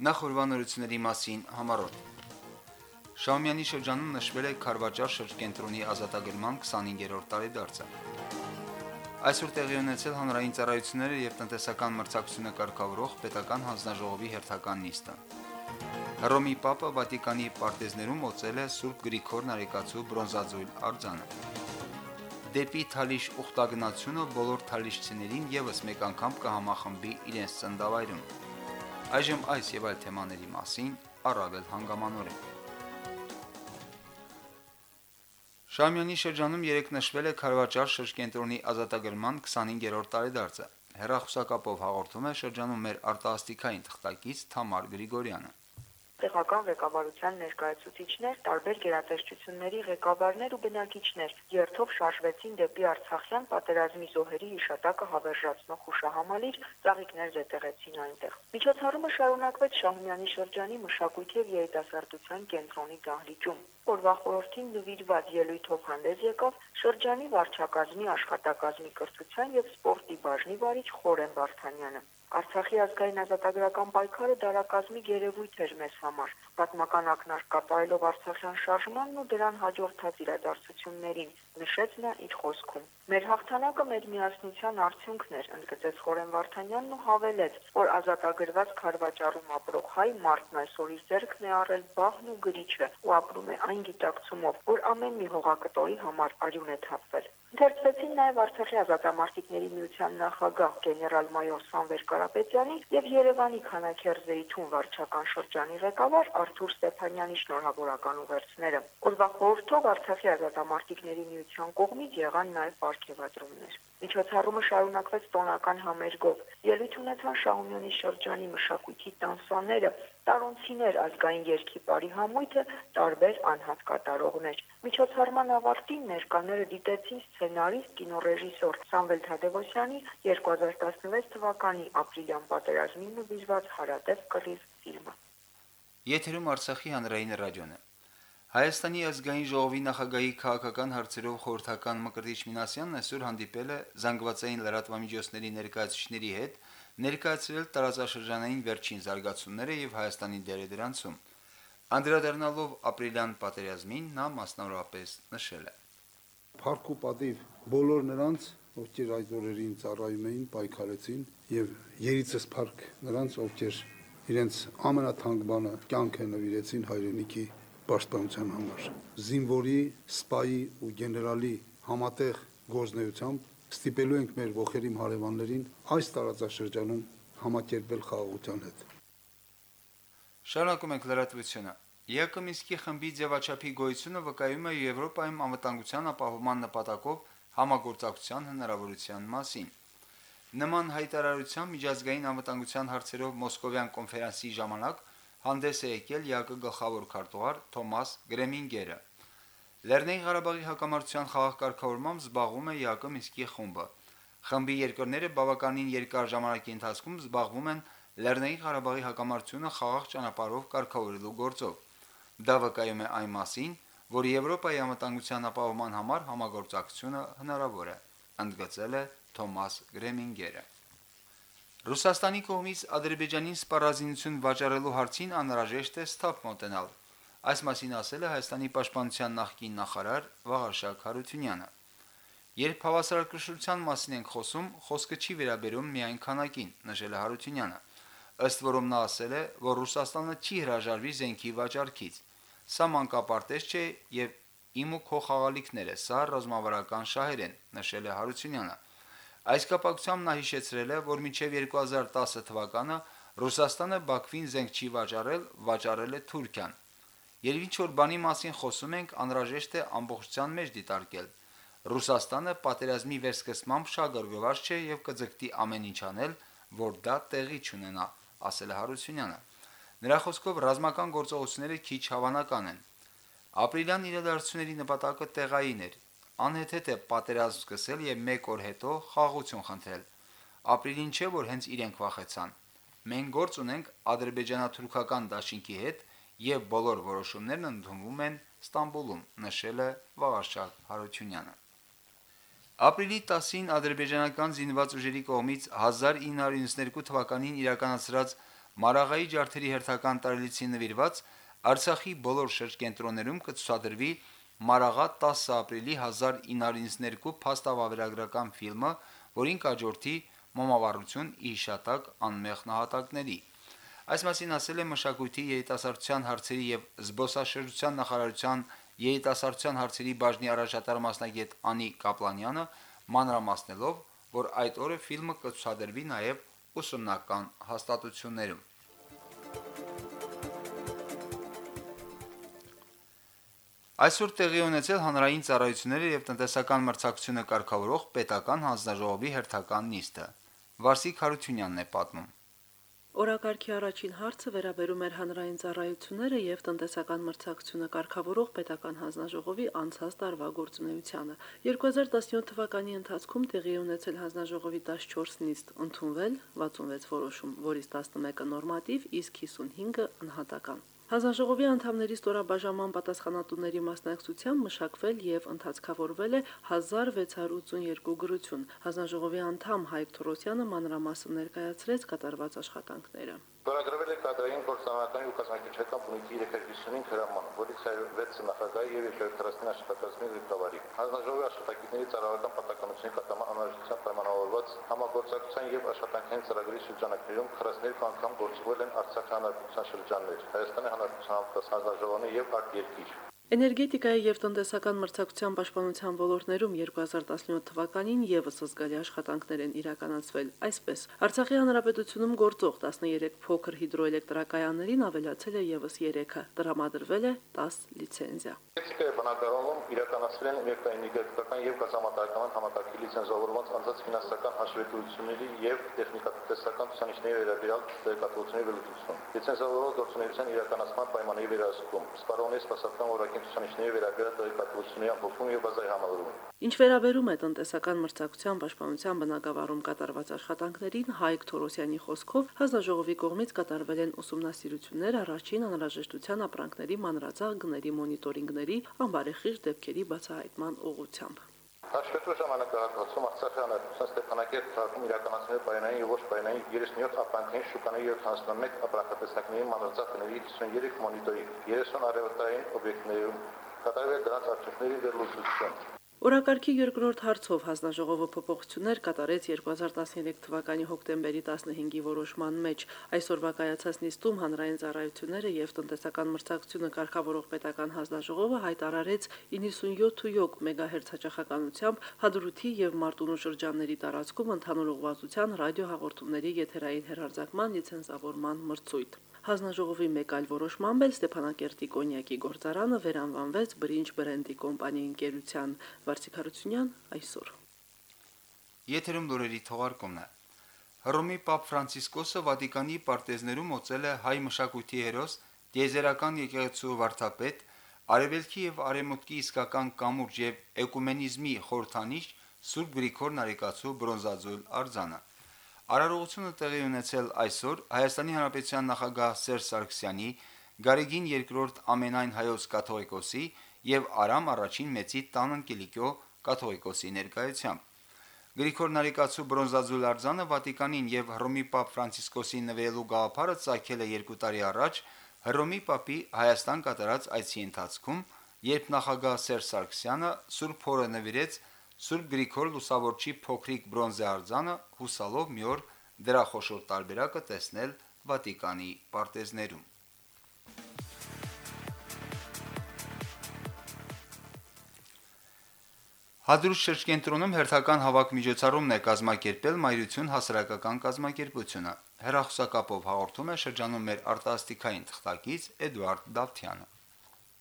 Նախորbanությունների մասին համարոտ Շահումյանի շրջանում նշվել է Խարվաճար շրջկենտրոնի ազատագրման 25-րդ տարեդարձը։ Այսօր տեղի ունեցել հանրային ծառայությունները եւ տնտեսական մրցակցությունը կարգավորող պետական հանձնաժողովի հերթական նիստը։ Հռոմի Պապը Վատիկանի պարտեզներում օծել է Սուրբ Գրիգոր Նարեկացու բրոնզաձույլ արձանը։ Դեպի Թալիշ ուխտագնացությունը բոլոր թալիշցիներին եւս մեկ անգամ կհամախմբի իրենց ծնդավայրում։ Այժմ այս եւ այլ թեմաների մասին առավել հանգամանորեն։ Շամյանի շրջանում երեք նշվել է Խարվաճար շրջկենտրոնի ազատագրման 25-րդ տարեդարձը։ Հերախոսակապով հաղորդում է շրջանում մեր արտասթիկային թղթակից Թամար Գրիգորյանը տեղական ղեկավարության ներկայացուցիչներ, տարբեր գերատեսչությունների ղեկավարներ ու բնակիչներ երթով շարժվեցին դեպի Արցախյան պատերազմի զոհերի հիշատակը հավերժացնող հուշահամալիր, ծաղիկներ զետեղեցին այնտեղ։ Միջոցառումը շարունակվեց Շահումյանի շրջանի մշակույթի եւ երիտասարդության կենտրոնի դահլիճում։ Օրվա խորհրդին նվիրված ելույթով հանդես եկավ շրջանի վարչակազմի աշխատակազմի կրթության եւ սպորտի բաժնի վարիչ Խորեն Վարդանյանը։ Արցախի ազգային ազատագրական պայքարը դարակազմի երևույթ էր մեզ համար։ Պատմական ակնարկ կատարելով Արցախյան շարժմանն ու դրան հաջորդած իրադարձություններին, նշեց նա իր խոսքում։ Մեր հաղթանակը մեր միասնության արդյունքն էր, ընդգծեց Խորեն Վարդանյանն ու հավելեց, որ ազատագրված Խարվաճառում ապրող հայ մարդն այսօր իր ձեռքն է առել բախն ու գրիչը ու ապրում է այն գիտակցումով, որ ամեն մի հողակտորի համար արյուն է թափվել։ Ընթերցվեցին նաև Արցախի ազատամարտիկների միության նախագահ գեներալ-մայոր Սամվեր Կարապետյանի եւ Երևանի քանակերզեի թուն վարչական շրջանի ղեկավար Արթուր Ստեփանյանի շնորհավորական ուղերձները։ Օրվա խորհրդով Արցախի ազատամարտիկների միության կողմից եղան նաև ապարգևատրումներ։ Միջոցառումը շարունակվեց տոնական համերգով։ Ելույթ ունեցան Շահումյանի շրջանի մշակույթի տանսաները, տարոնցիներ ազգային երկի բարի համույթը, տարբեր անհատ կատարողներ։ Միջոցառման ավարտին ներկաները դիտեցին սցենարիստ կինոռեժիսոր Սամվել Թադևոսյանի 2016 թվականի ապրիլյան պատերազմին նվիրված հարատև կռիվ ֆիլմը։ Եթերում Արցախի հանրային ռադիոն է։ Հայաստանի ազգային ժողովի նախագահի քաղաքական հարցերով խորհրդական Մկրտիչ Մինասյանն այսօր հանդիպել է զանգվածային լրատվամիջոցների ներկայացուցիչների հետ, ներկայացրել տարածաշրջանային վերջին զարգացումները եւ Հայաստանի դերը դրանցում։ Անդրադառնալով ապրիլյան պատերազմին նա մասնավորապես նշել է. Փառք ու պատիվ բոլոր նրանց, ովքեր այդ օրերին ծառայում էին, պայքարեցին եւ երիցս փառք նրանց, ովքեր իրենց ամենաթանկ բանը կյանքը նվիրեցին հայրենիքի պաշտպանության համար։ Զինվորի, սպայի ու գեներալի համատեղ գործնեությամբ ստիպելու ենք մեր ողերիմ հարևաններին այս տարածաշրջանում համակերպել խաղաղության հետ։ Շարունակում ենք լրատվությունը։ ԵԿ Մինսկի խմբի ձևաչափի գոյությունը վկայում է Եվրոպայում անվտանգության ապահովման նպատակով համագործակցության հնարավորության մասին։ Նման հայտարարության միջազգային անվտանգության հարցերով Մոսկովյան կոնֆերանսի ժամանակ հանդես է եկել ՀԱԿ գլխավոր քարտուղար Թոմաս Գրեմինգերը։ Լեռնային Ղարաբաղի հակամարտության խաղաղ կարգավորմամբ զբաղվում է ՀԱԿ Մինսկի խումբը։ Խմբի երկրները բավականին երկար ժամանակի ընթացքում զբաղվում են Լեռնային Ղարաբաղի հակամարտությունը խաղաղ ճանապարհով կարգավորելու գործով։ Դա վկայում է այն մասին, որ Եվրոպայի անվտանգության ապահովման համար համագործակցությունը հնարավոր է, ընդգծել է Թոմաս Գրեմինգերը։ Ռուսաստանի կողմից Ադրբեջանին սպառազինություն վաճառելու հարցին անհրաժեշտ է սթափ մոտենալ։ Այս մասին ասել է Հայաստանի պաշտպանության նախկին նախարար Վաղարշակ Հարությունյանը։ Երբ հավասարակշռության մասին ենք խոսում, խոսքը չի վերաբերում միայն քանակին, նշել է Հարությունյանը։ Ըստ որում նա ասել է, որ Ռուսաստանը չի հրաժարվի զենքի վաճառքից։ Սա մանկապարտեզ չէ եւ իմ ու քո խաղալիքները, սա ռազմավարական շահեր են, նշել է Հարությունյանը։ Այս կապակցությամբ նա հիշեցրել է, որ մինչև 2010 թվականը Ռուսաստանը Բաքվին զենք չի վաճառել, վաճառել է Թուրքիան։ Երբ ինչ որ բանի մասին խոսում ենք, անհրաժեշտ է ամբողջության մեջ դիտարկել։ Ռուսաստանը պատերազմի վերսկսմամբ շահգրգված չէ եւ կձգտի ամեն ինչ անել, որ դա տեղի չունենա, ասել է Հարությունյանը։ Նրա խոսքով ռազմական գործողությունները քիչ հավանական են։ Ապրիլյան իրադարձությունների նպատակը տեղային էր, անհեթեթ է պատերազմ սկսել եւ 1 օր հետո խաղաղություն խնդրել։ Ապրիլին չէ որ հենց իրենք վախեցան։ Մենք գործ ունենք ադրբեջանա-թուրքական դաշինքի հետ եւ բոլոր որոշումներն ընդունվում են Ստամբուլում, նշել է Վաղարշակ Հարությունյանը։ Ապրիլի 10-ին ադրբեջանական զինված ուժերի կողմից 1992 թվականին իրականացրած Մարաղայի ջարդերի հերթական տարելիցին նվիրված Արցախի բոլոր շրջկենտրոններում կցուցադրվի Մարաղա 10 ապրիլի 1992 փաստավավերագրական ֆիլմը, որին կաջորդի մոմավառություն իշատակ անմեղ նահատակների։ Այս մասին ասել է մշակույթի երիտասարդության հարցերի եւ զբոսաշրջության նախարարության երիտասարդության հարցերի բաժնի առաջատար մասնագետ Անի Կապլանյանը, մանրամասնելով, որ այդ օրը ֆիլմը կցուցադրվի նաեւ ուսումնական հաստատություններում։ Այսօր տեղի ունեցել հանրային ծառայությունները եւ տնտեսական մրցակցությունը կարգավորող պետական հանձնաժողովի հերթական նիստը։ Վարսիկ Հարությունյանն է պատմում։ Օրակարգի առաջին հարցը վերաբերում էր հանրային ծառայությունները եւ տնտեսական մրցակցությունը կարգավորող պետական հանձնաժողովի անցած տարվա գործունեությանը։ 2017 թվականի ընթացքում տեղի ունեցել հանձնաժողովի 14 նիստ, ընդունվել 66 որոշում, որից 11-ը նորմատիվ, իսկ 55-ը անհատական։ Հանձնաժողովի անդամների ստորաբաժանման պատասխանատուների մասնակցությամբ մշակվել եւ ընդհանցկավորվել է 1682 գրություն։ Հանձնաժողովի անդամ Հայկ Թորոսյանը մանրամասն ներկայացրեց կատարված աշխատանքները։ Ստորագրվել է կադրային գործնական ու կազմակերպչական բնույթի 355 հրաման, որից 6 նախագահի եւ 240 աշխատակազմի ղեկավարի։ Հանձնաժողովի աշխատակիցների ծառայական պատասխանատվության կատարման անհրաժեշտության պայմանավորված համագործակցության եւ աշխատանքային ծրագրի շրջանակներում 42 անգամ գործողել են Արցախի հանրապետության շրջաններ, Հայաստանի հանրապետության հանձնաժողովի եւ արտերկիր։ Էներգետիկայի եւ տնտեսական մրցակցության պաշտպանության ոլորտներում 2017 թվականին եւս զգալի աշխատանքներ են իրականացվել։ Այսպես, Արցախի հանրապետությունում գործող 13 փոքր հիդրոէլեկտրակայաններին ավելացել է եւս 3-ը, տրամադրվել է 10 լիցենզիա։ Էներգետիկայի բնակարանում իրականացվել են էներգետիկական եւ գազամատակարարման համակարգի լիցենզավորված անձած ֆինանսական հաշվետվությունների եւ տեխնիկատնտեսական ցուցանիշների վերաբերյալ տեղեկատվությունների վերլուծություն։ Լիցենզավորված գործունեության իրականացման պայմանների վերահսկում, սպառողների սպասարկման որակի ցուցանիշների վերաբերյալ տեղեկատվությունների ամփոփում եւ բազայի համալրում։ Ինչ վերաբերում է տնտեսական մրցակցության պաշտպանության բնակավարում կատարված աշխատանքներին, Հայկ Թորոսյանի խոսքով հանձնաժողովի կողմից կատարվել են ուսումնասիրություններ առաջին անհրաժեշտության ապրանքների մանրածաղ գների մոնիտորինգների, անբարեխիղճ դեպքերի բացահայտման ուղղությամբ։ Հաշվետու ժամանակահատվածում Արցախի հանրապետության Ստեփանակերտ քաղաքում իրականացնել պայմանային եւ ոչ պայմանային 37 ապրանքային շուկաների 71 ապրանքատեսակների մանրածաղների 53 մոնիտորինգ, 30 արևելային օբյեկտներում կատարվել դրանց արդյունքների վերլուծություն։ Օրակարգի երկրորդ հարցով հանձնաժողովը փոփոխություններ կատարեց 2013 թվականի հոկտեմբերի 15-ի որոշման մեջ։ Այսօրվա կայացած նիստում հանրային ծառայությունները եւ տնտեսական մրցակցությունը կարգավորող պետական հանձնաժողովը հայտարարեց 97.7 մեգահերց հաճախականությամբ հադրութի եւ Մարտունու շրջանների տարածքում ընդհանուր ուղղվածության ռադիոհաղորդումների եթերային հեռարձակման լիցենզավորման մրցույթ։ Հանձնաժողովի մեկ այլ որոշմամբ Ստեփանակերտի կոնյակի գործարանը վերանվանվեց Բրինջ բրենդի կոմպանիի ընկերության Վարսիկ Հարությունյան այսօր։ Եթերում լուրերի թողարկումն է։ Հռոմի Պապ Ֆրանցիսկոսը Վատիկանի պարտեզներում օծել է հայ մշակույթի հերոս, դիեզերական եկեղեցու վարդապետ, արևելքի եւ արևմուտքի իսկական կամուրջ եւ էկումենիզմի խորհրդանիշ Սուրբ Գրիգոր Նարեկացու բրոնզաձուլ արձանը։ Արարողությունը տեղի ունեցել այսօր Հայաստանի Հանրապետության նախագահ Սերժ Սարգսյանի, Գարեգին II ամենայն հայոց կաթողիկոսի եւ Արամ առաջին մեծի տան Կիլիկիո կաթողիկոսի ներկայությամբ։ Գրիգոր Նարեկացու բրոնզաձուլ արձանը Վատիկանին եւ Հռոմի Պապ Ֆրանցիսկոսին նվիրելու գաղափարը ցակել է 2 տարի առաջ Հռոմի Պապի Հայաստան կատարած այցի ընթացքում, երբ նախագահ Սերժ Սարգսյանը Սուրբ Փորը նվիրեց Սուրբ Գրիգոր Լուսավորչի փոքրիկ բրոնզե արձանը հուսալով մի օր դրա խոշոր տարբերակը տեսնել Վատիկանի պարտեզներում։ Հադրուշ շրջկենտրոնում հերթական հավաք միջոցառումն է կազմակերպել Մայրություն հասարակական կազմակերպությունը։ Հերախոսակապով հաղորդում է շրջանում մեր արտասթիկային թղթակից Էդուարդ Դավթյանը։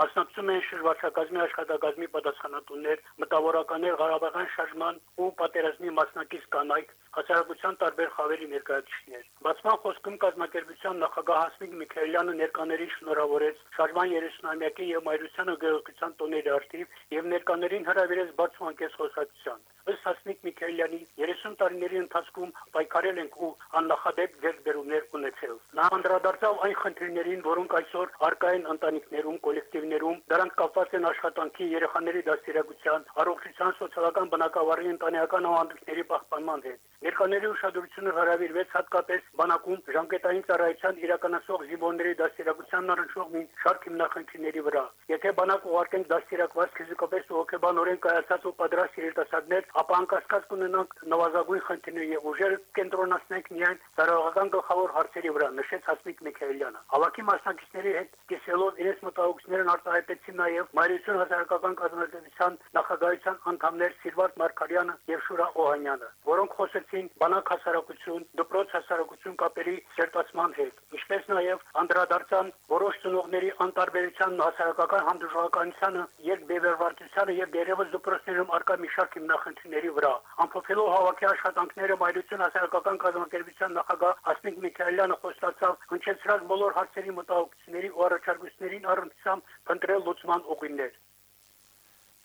Մասնակցում են շրջակազմի աշխատակազմի պատասխանատուներ, մտավորականներ Ղարաբաղյան շարժման ու պատերազմի մասնակից կանայք, հասարակության տարբեր խավերի ներկայացուցիչներ։ Բացման խոսքում կազմակերպության նախագահ Հասմիկ Միքայելյանը ներկաներին շնորհավորեց շարժման 30-ամյակի եւ մայրության ու գեղեցկության տոների արդիվ եւ ներկաներին հրավիրեց բացման կես խոսակցության։ Ըստ Հասմիկ Միքայելյանի 30 տարիների ընթացքում պայքարել ենք ու աննախադեպ ձեռքբերումներ ունեցել։ Նա անդրադարձավ այն խնդիրներին, որոնք այսօր արկա են ընտանիքներում, կոլեկտիվ կոլեկտիվներում, դրանք կապված են աշխատանքի, երեխաների դաստիարակության, առողջության, սոցիալական բնակավարի ընտանեկան ավանդույթների պահպանման հետ։ Ներկաների ուշադրությունը հրավիրվեց հատկապես բանակում ժամկետային ծառայության իրականացող զինվորների դաստիարակությանն առնչվող մի շարք հիմնախնդիրների վրա։ Եթե բանակ ուղարկենք դաստիարակված ֆիզիկապես ու հոգեբանորեն կայացած ու պատրաստ երիտասարդներ, ապա անկասկած կունենանք նվազագույն խնդիրներ եւ ուժերը կենտրոնացնենք միայն ծառայական գլխավոր հարցերի վրա, նշեց Հասմիկ Միքայելյանը։ Հավաքի մասնակիցների հետ կիսելով իրենց մտահոգություններն արտահայտեցին նաեւ Մայրություն հասարակական կազմակերպության նախագահության անդամներ Սիրվարդ Մարկարյանը եւ Շուրա Օհանյանը, որոնք խոսեցին բանակ հասարակություն, դպրոց հասարակություն կապերի սերտացման հետ, ինչպես նաեւ անդրադարձան որոշ ծնողների անտարբերությանն հասարակական հանդուրժողականությանը եւ բևեռվածությանը եւ դերևս դպրոցներում արկա մի շարք հիմնախնդիրների վրա։ Ամփոփելով հավաքի աշխատանքները Մայրություն հասարակական կազմակերպության նախագահ Ասմիկ Միքայելյանը խոստացավ հնչեցրած բոլոր հարցերի մտահոգությունների ու առաջարկություններին առնչությամբ փնտրել լուծման ուղիներ։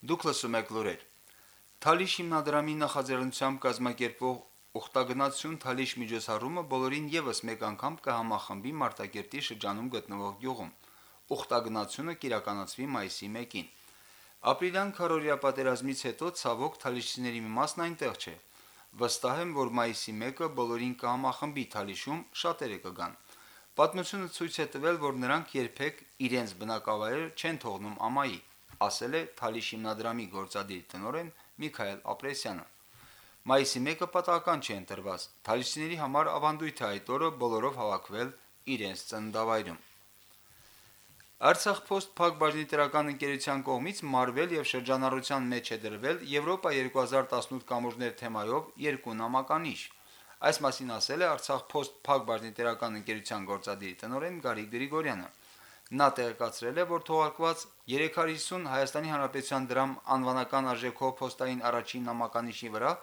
Դուք լսում եք լուրեր։ Թալիշ հիմնադրամի նախաձեռնությամբ կազմակերպող Ուխտագնացություն Թալիշ միջոցառումը բոլորին եւս մեկ անգամ կհամախմբի Մարտակերտի շրջանում գտնվող գյուղում։ Ուխտագնացությունը կիրականացվի մայիսի 1-ին։ Ապրիլյան քարորիա պատերազմից հետո ցավոք Թալիշցիների մի մասն այնտեղ չէ։ Վստահ եմ, որ մայիսի 1-ը բոլորին կհամախմբի Թալիշում շատերը կգան։ Պատմությունը ցույց է տվել, որ նրանք երբեք իրենց բնակավայրը չեն թողնում ամայի, ասել է Թալիշ հիմնադրամի գործադիր տնօրեն Միքայել Ապրեսյանը։ Մայիսի 1-ը պատահական չի ընտրված։ Թալիշցիների համար ավանդույթ է այդ օրը բոլորով հավաքվել իրենց ծննդավայրում։ Արցախ Post Փակ բաժնետերական ընկերության կողմից մարվել եւ շրջանառության մեջ է դրվել Եվրոպա 2018 կամուրջներ թեմայով երկու նամականիշ։ Այս մասին ասել է Արցախ Post Փակ բաժնետերական ընկերության գործադիր տնօրեն Գարիկ Գրիգորյանը։ Նա տեղեկացրել է, որ թողարկված 350 Հայաստանի Հանրապետության դրամ անվանական արժեքով փոստային առաջին նամականիշի վրա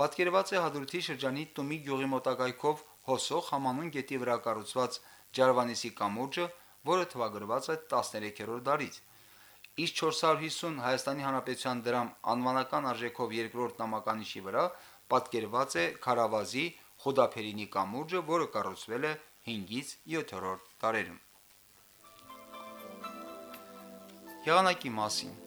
պատկերված է Հադրութի շրջանի Տումի գյուղի մոտակայքով հոսող համանուն գետի վրա կառուցված Ջարվանիսի կամուրջը, որը թվագրված է 13-րդ դարից։ Իսկ 450 Հայաստանի Հանրապետության դրամ անվանական արժեքով երկրորդ նամականիշի վրա պատկերված է Խարավազի Խոդափերինի կամուրջը, որը կառուցվել է 5-ից 7-րդ դարերում։ Եղանակի մասին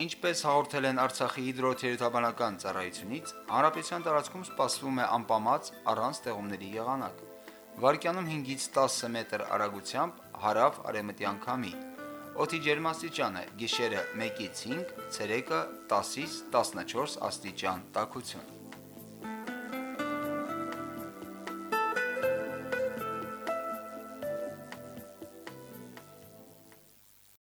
Ինչպես հաղորդել են Արցախի հիդրոթերապանական ծառայությունից, հանրապետության տարածքում սպասվում է անպամած առանց տեղումների եղանակ։ Վարկյանում 5-ից 10 մետր արագությամբ հարավ արևմտյան քամի։ Օդի ջերմաստիճանը՝ գիշերը 1-ից 5, ցերեկը 10-ից 14 աստիճան տաքություն։